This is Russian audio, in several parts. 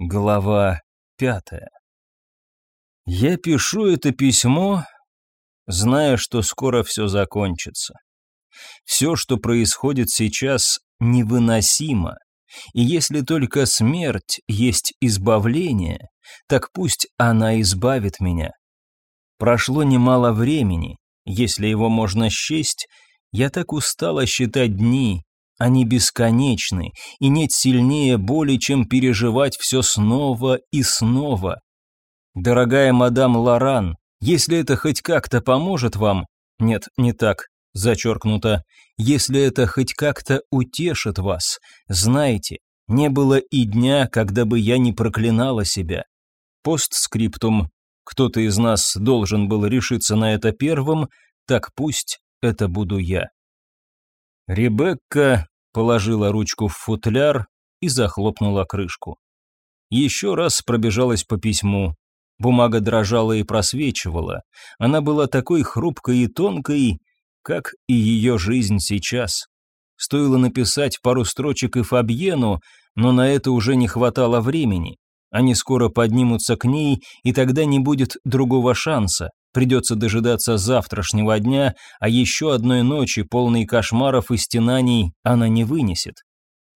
Глава пятая. Я пишу это письмо, зная, что скоро все закончится. Все, что происходит сейчас, невыносимо, и если только смерть есть избавление, так пусть она избавит меня. Прошло немало времени, если его можно счесть, я так устала считать дни, они бесконечны, и нет сильнее боли, чем переживать все снова и снова. Дорогая мадам Лоран, если это хоть как-то поможет вам... Нет, не так, зачеркнуто. Если это хоть как-то утешит вас, знайте, не было и дня, когда бы я не проклинала себя. Постскриптум. Кто-то из нас должен был решиться на это первым, так пусть это буду я. Ребекка положила ручку в футляр и захлопнула крышку. Еще раз пробежалась по письму. Бумага дрожала и просвечивала. Она была такой хрупкой и тонкой, как и ее жизнь сейчас. Стоило написать пару строчек и Фабьену, но на это уже не хватало времени. Они скоро поднимутся к ней, и тогда не будет другого шанса. Придется дожидаться завтрашнего дня, а еще одной ночи, полной кошмаров и стенаний, она не вынесет.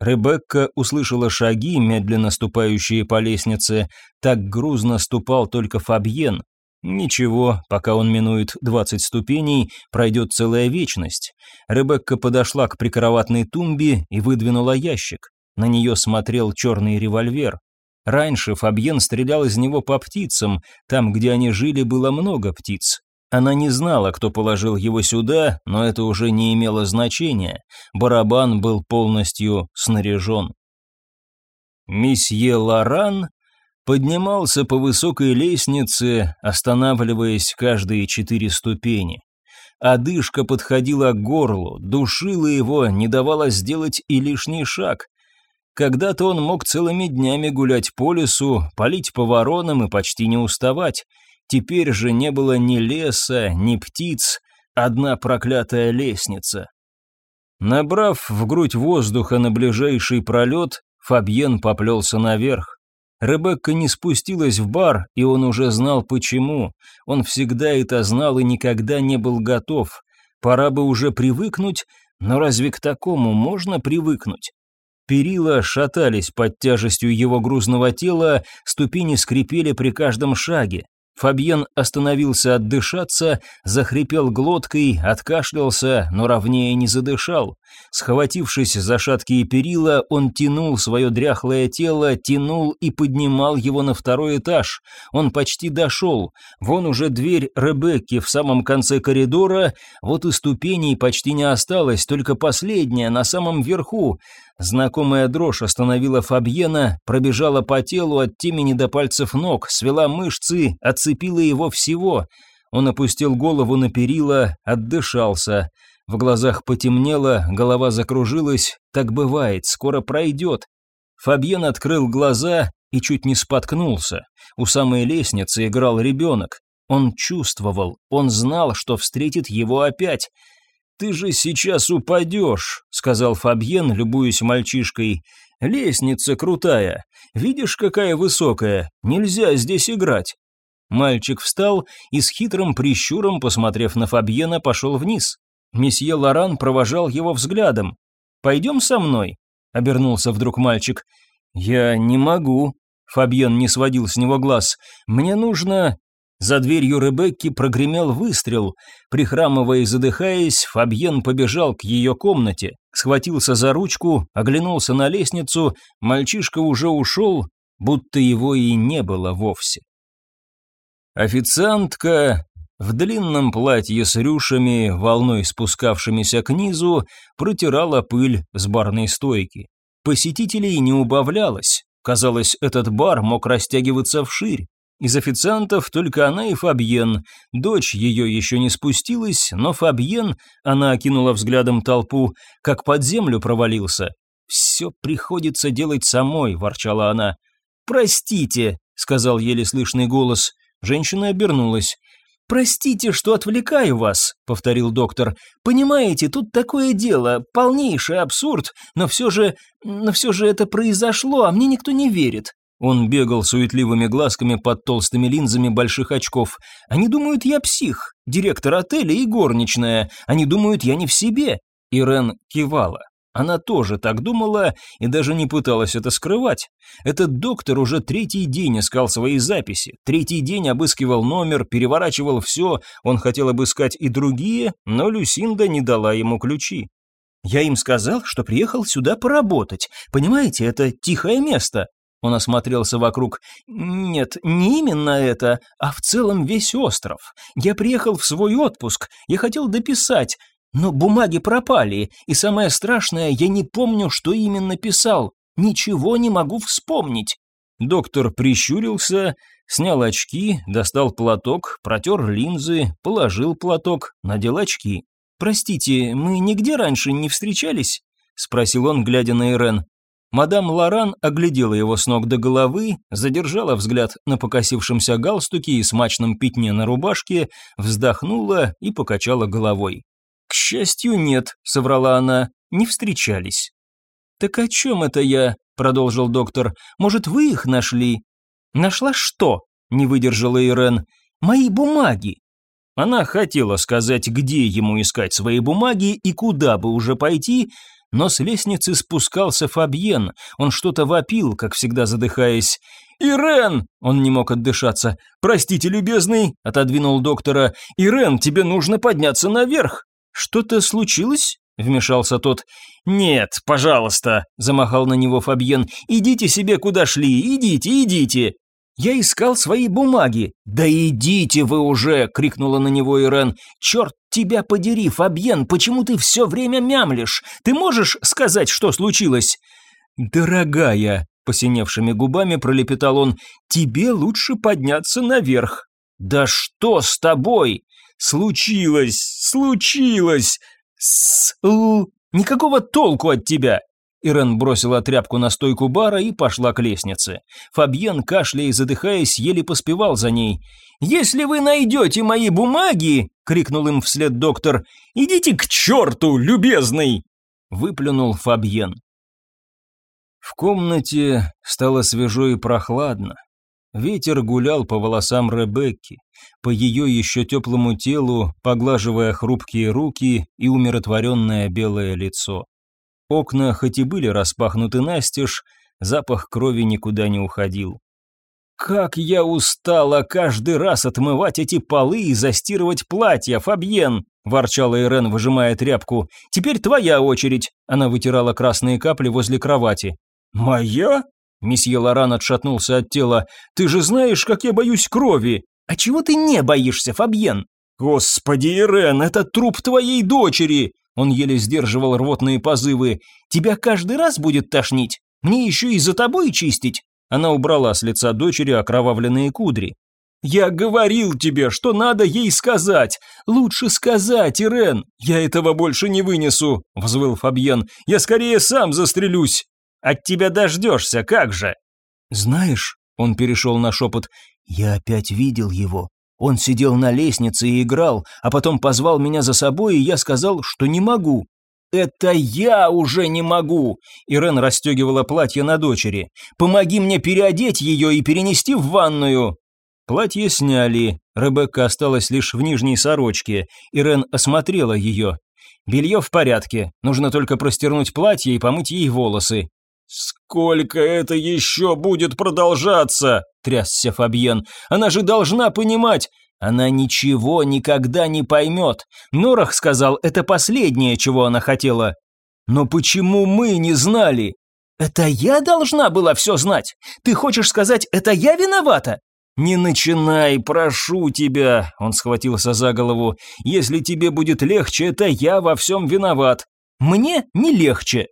Ребекка услышала шаги, медленно ступающие по лестнице. Так грузно ступал только Фабьен. Ничего, пока он минует двадцать ступеней, пройдет целая вечность. Ребекка подошла к прикроватной тумбе и выдвинула ящик. На нее смотрел черный револьвер. Раньше Фабьен стрелял из него по птицам, там, где они жили, было много птиц. Она не знала, кто положил его сюда, но это уже не имело значения. Барабан был полностью снаряжен. Месье Лоран поднимался по высокой лестнице, останавливаясь каждые четыре ступени. Одышка подходила к горлу, душила его, не давала сделать и лишний шаг. Когда-то он мог целыми днями гулять по лесу, палить по воронам и почти не уставать. Теперь же не было ни леса, ни птиц, одна проклятая лестница. Набрав в грудь воздуха на ближайший пролет, Фабьен поплелся наверх. Ребекка не спустилась в бар, и он уже знал почему. Он всегда это знал и никогда не был готов. Пора бы уже привыкнуть, но разве к такому можно привыкнуть? Перила шатались под тяжестью его грузного тела, ступени скрипели при каждом шаге. Фабьен остановился отдышаться, захрипел глоткой, откашлялся, но ровнее не задышал. Схватившись за шаткие перила, он тянул свое дряхлое тело, тянул и поднимал его на второй этаж. Он почти дошел. Вон уже дверь Ребекки в самом конце коридора, вот и ступеней почти не осталось, только последняя, на самом верху. Знакомая дрожь остановила Фабьена, пробежала по телу от темени до пальцев ног, свела мышцы, отцепила его всего. Он опустил голову на перила, отдышался. В глазах потемнело, голова закружилась. Так бывает, скоро пройдет. Фабьен открыл глаза и чуть не споткнулся. У самой лестницы играл ребенок. Он чувствовал, он знал, что встретит его опять. «Ты же сейчас упадешь», — сказал Фабьен, любуясь мальчишкой. «Лестница крутая. Видишь, какая высокая? Нельзя здесь играть». Мальчик встал и с хитрым прищуром, посмотрев на Фабьена, пошел вниз. Месье Лоран провожал его взглядом. «Пойдем со мной?» — обернулся вдруг мальчик. «Я не могу», — Фабьен не сводил с него глаз. «Мне нужно...» За дверью Ребекки прогремел выстрел. Прихрамывая и задыхаясь, Фабьен побежал к ее комнате, схватился за ручку, оглянулся на лестницу, мальчишка уже ушел, будто его и не было вовсе. Официантка в длинном платье с рюшами, волной спускавшимися к низу, протирала пыль с барной стойки. Посетителей не убавлялось. Казалось, этот бар мог растягиваться вширь. Из официантов только она и Фабьен. Дочь ее еще не спустилась, но Фабьен, она окинула взглядом толпу, как под землю провалился. «Все приходится делать самой», – ворчала она. «Простите», – сказал еле слышный голос. Женщина обернулась. «Простите, что отвлекаю вас», — повторил доктор. «Понимаете, тут такое дело, полнейший абсурд, но все же... но все же это произошло, а мне никто не верит. Он бегал суетливыми глазками под толстыми линзами больших очков. «Они думают, я псих, директор отеля и горничная. Они думают, я не в себе». Ирен кивала. Она тоже так думала и даже не пыталась это скрывать. Этот доктор уже третий день искал свои записи, третий день обыскивал номер, переворачивал все, он хотел обыскать и другие, но Люсинда не дала ему ключи. «Я им сказал, что приехал сюда поработать. Понимаете, это тихое место. Он осмотрелся вокруг. «Нет, не именно это, а в целом весь остров. Я приехал в свой отпуск, я хотел дописать, но бумаги пропали, и самое страшное, я не помню, что именно писал. Ничего не могу вспомнить». Доктор прищурился, снял очки, достал платок, протер линзы, положил платок, надел очки. «Простите, мы нигде раньше не встречались?» — спросил он, глядя на Ирен. Мадам Лоран оглядела его с ног до головы, задержала взгляд на покосившемся галстуке и смачном пятне на рубашке, вздохнула и покачала головой. «К счастью, нет», — соврала она, — «не встречались». «Так о чем это я?» — продолжил доктор. «Может, вы их нашли?» «Нашла что?» — не выдержала Ирен. «Мои бумаги». Она хотела сказать, где ему искать свои бумаги и куда бы уже пойти, но с лестницы спускался Фабьен, он что-то вопил, как всегда задыхаясь. «Ирен!» – он не мог отдышаться. «Простите, любезный!» – отодвинул доктора. «Ирен, тебе нужно подняться наверх!» «Что-то случилось?» – вмешался тот. «Нет, пожалуйста!» – замахал на него Фабьен. «Идите себе куда шли, идите, идите!» «Я искал свои бумаги». «Да идите вы уже!» — крикнула на него Ирен. «Черт тебя подери, Фабьен, почему ты все время мямлишь? Ты можешь сказать, что случилось?» «Дорогая», — посиневшими губами пролепетал он, «тебе лучше подняться наверх». «Да что с тобой?» «Случилось, случилось! С... -л... Никакого толку от тебя!» Ирен бросила тряпку на стойку бара и пошла к лестнице. Фабьен, кашляя и задыхаясь, еле поспевал за ней. «Если вы найдете мои бумаги!» — крикнул им вслед доктор. «Идите к черту, любезный!» — выплюнул Фабьен. В комнате стало свежо и прохладно. Ветер гулял по волосам Ребекки, по ее еще теплому телу, поглаживая хрупкие руки и умиротворенное белое лицо. Окна хоть и были распахнуты настежь, запах крови никуда не уходил. «Как я устала каждый раз отмывать эти полы и застирывать платья, Фабьен!» – ворчала Ирен, выжимая тряпку. «Теперь твоя очередь!» – она вытирала красные капли возле кровати. «Моя?» – месье Лоран отшатнулся от тела. «Ты же знаешь, как я боюсь крови!» «А чего ты не боишься, Фабьен?» «Господи, Ирен, это труп твоей дочери!» Он еле сдерживал рвотные позывы. «Тебя каждый раз будет тошнить? Мне еще и за тобой чистить?» Она убрала с лица дочери окровавленные кудри. «Я говорил тебе, что надо ей сказать! Лучше сказать, Ирен! Я этого больше не вынесу!» – взвыл Фабьен. «Я скорее сам застрелюсь!» «От тебя дождешься, как же!» «Знаешь...» – он перешел на шепот. «Я опять видел его. Он сидел на лестнице и играл, а потом позвал меня за собой, и я сказал, что не могу. «Это я уже не могу!» Ирен расстегивала платье на дочери. «Помоги мне переодеть ее и перенести в ванную!» Платье сняли, Ребекка осталась лишь в нижней сорочке. Ирен осмотрела ее. «Белье в порядке, нужно только простернуть платье и помыть ей волосы». «Сколько это еще будет продолжаться?» – трясся Фабьен. «Она же должна понимать!» Она ничего никогда не поймет. Норах сказал, это последнее, чего она хотела. Но почему мы не знали? Это я должна была все знать? Ты хочешь сказать, это я виновата? «Не начинай, прошу тебя!» Он схватился за голову. «Если тебе будет легче, это я во всем виноват. Мне не легче!»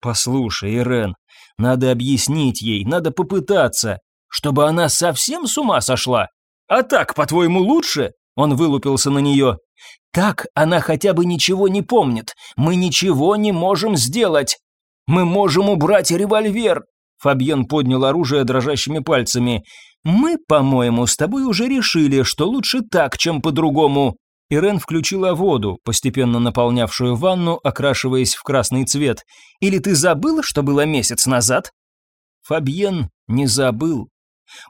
«Послушай, Ирен, надо объяснить ей, надо попытаться, чтобы она совсем с ума сошла. А так, по-твоему, лучше?» Он вылупился на нее. «Так она хотя бы ничего не помнит. Мы ничего не можем сделать. Мы можем убрать револьвер!» Фабьен поднял оружие дрожащими пальцами. «Мы, по-моему, с тобой уже решили, что лучше так, чем по-другому». Ирен включила воду, постепенно наполнявшую ванну, окрашиваясь в красный цвет. «Или ты забыла, что было месяц назад?» Фабьен не забыл.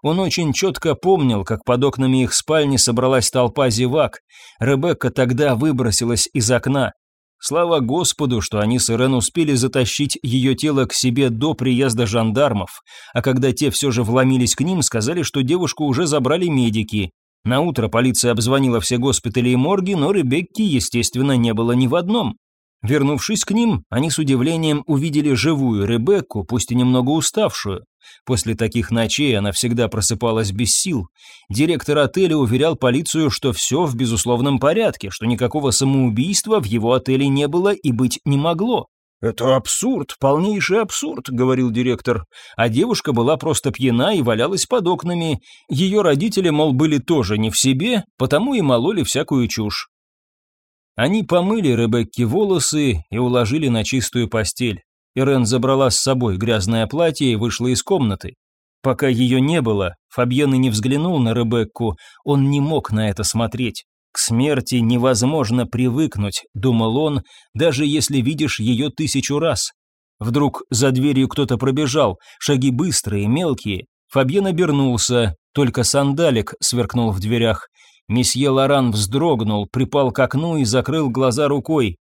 Он очень четко помнил, как под окнами их спальни собралась толпа зевак. Ребекка тогда выбросилась из окна. Слава Господу, что они с Ирен успели затащить ее тело к себе до приезда жандармов, а когда те все же вломились к ним, сказали, что девушку уже забрали медики. На утро полиция обзвонила все госпитали и морги, но Ребекки, естественно, не было ни в одном. Вернувшись к ним, они с удивлением увидели живую Ребекку, пусть и немного уставшую. После таких ночей она всегда просыпалась без сил. Директор отеля уверял полицию, что все в безусловном порядке, что никакого самоубийства в его отеле не было и быть не могло. «Это абсурд, полнейший абсурд», — говорил директор. А девушка была просто пьяна и валялась под окнами. Ее родители, мол, были тоже не в себе, потому и мололи всякую чушь. Они помыли Ребекке волосы и уложили на чистую постель. Ирен забрала с собой грязное платье и вышла из комнаты. Пока ее не было, Фабьен и не взглянул на Ребекку, он не мог на это смотреть. К смерти невозможно привыкнуть, думал он, даже если видишь ее тысячу раз. Вдруг за дверью кто-то пробежал, шаги быстрые, мелкие. Фабьен обернулся, только сандалик сверкнул в дверях. Месье Лоран вздрогнул, припал к окну и закрыл глаза рукой.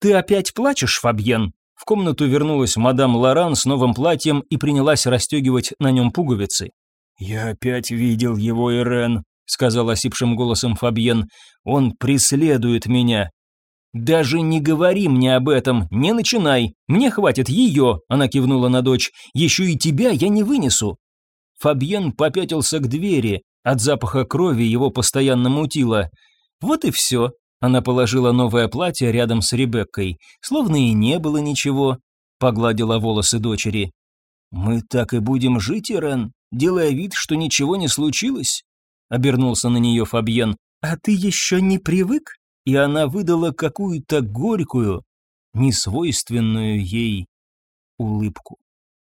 «Ты опять плачешь, Фабьен?» В комнату вернулась мадам Лоран с новым платьем и принялась расстегивать на нем пуговицы. «Я опять видел его, Ирен», — сказал осипшим голосом Фабьен. «Он преследует меня». «Даже не говори мне об этом, не начинай. Мне хватит ее», — она кивнула на дочь. «Еще и тебя я не вынесу». Фабьен попятился к двери, от запаха крови его постоянно мутило. Вот и все. Она положила новое платье рядом с Ребеккой, словно и не было ничего. Погладила волосы дочери. «Мы так и будем жить, Ирен, делая вид, что ничего не случилось?» Обернулся на нее Фабьен. «А ты еще не привык?» И она выдала какую-то горькую, несвойственную ей улыбку.